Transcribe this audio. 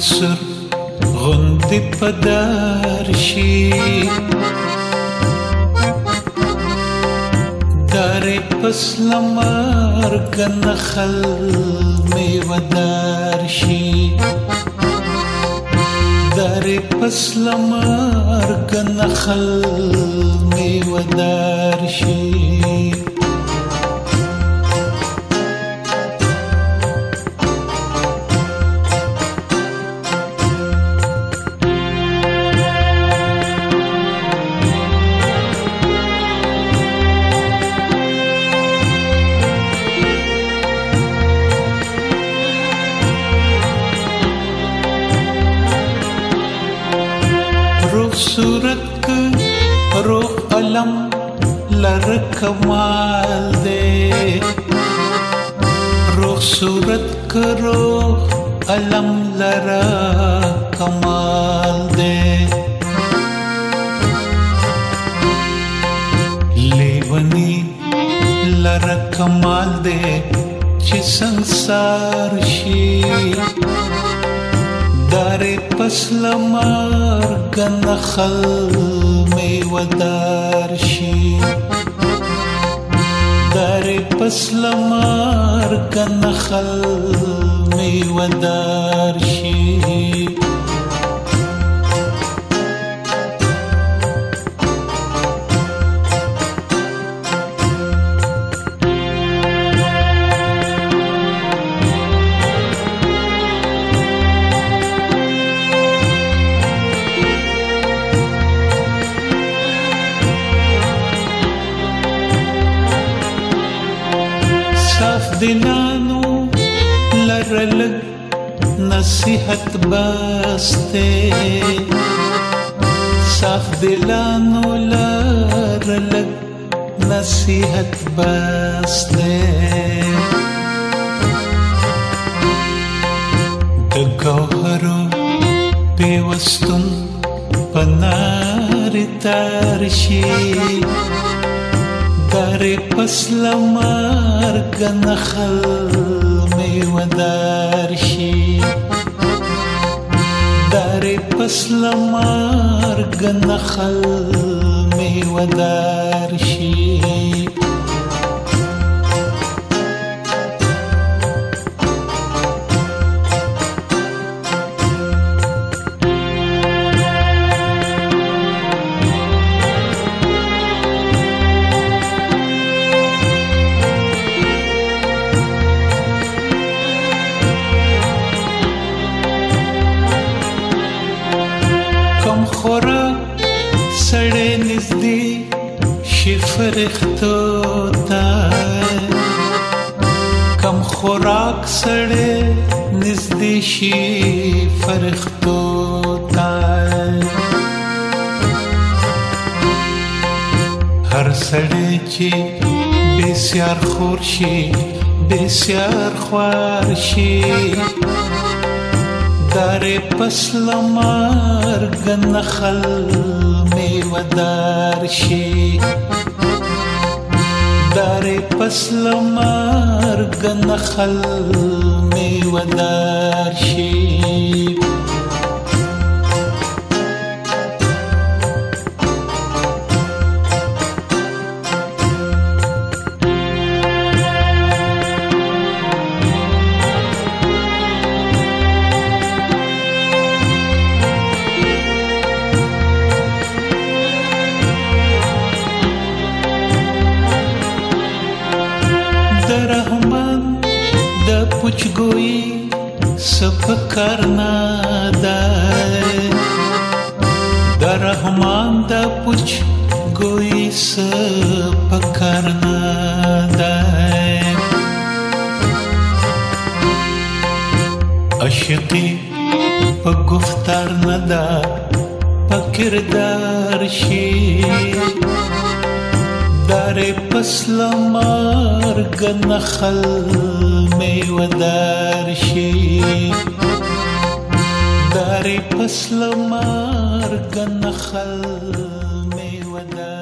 منصور غوندې په دار شي دارې پس لمر کنه خل می ودار شي دارې پس لمر کنه خل می ودار شي عالم لر کمال دے روح صورت کرو علم لر کمال دے لیونی لر کمال دے چې ਸੰسار شي دار پسلمار کنه خل می ودار شي در پسلمار کنه خل می ودار شي صاف دلانو لرلګ نصیحت باسته صاف دلانو لرلګ نصیحت باسته د ګوهرو په وستون پنار تارشي هرې فصل مرګ نخل میودار شي دارې فصل مرګ نخل میودار شي سړې نږدې شي فرښتو ته کم خوراک سړې نږدې شي فرښتو ته هر سړی چې بسیار خور شي بسیار خوار شي دار پسلمار گنخل می وفادار شي دار پسلمار گنخل می ودار شي कुछ गोई सब करना दाए दरहमान दा गोई सब करना दाए अशती पगुफ्तार नदा पकिरदार शी dari paslamar ganakhal meyvadar şey dari paslamar ganakhal meyvadar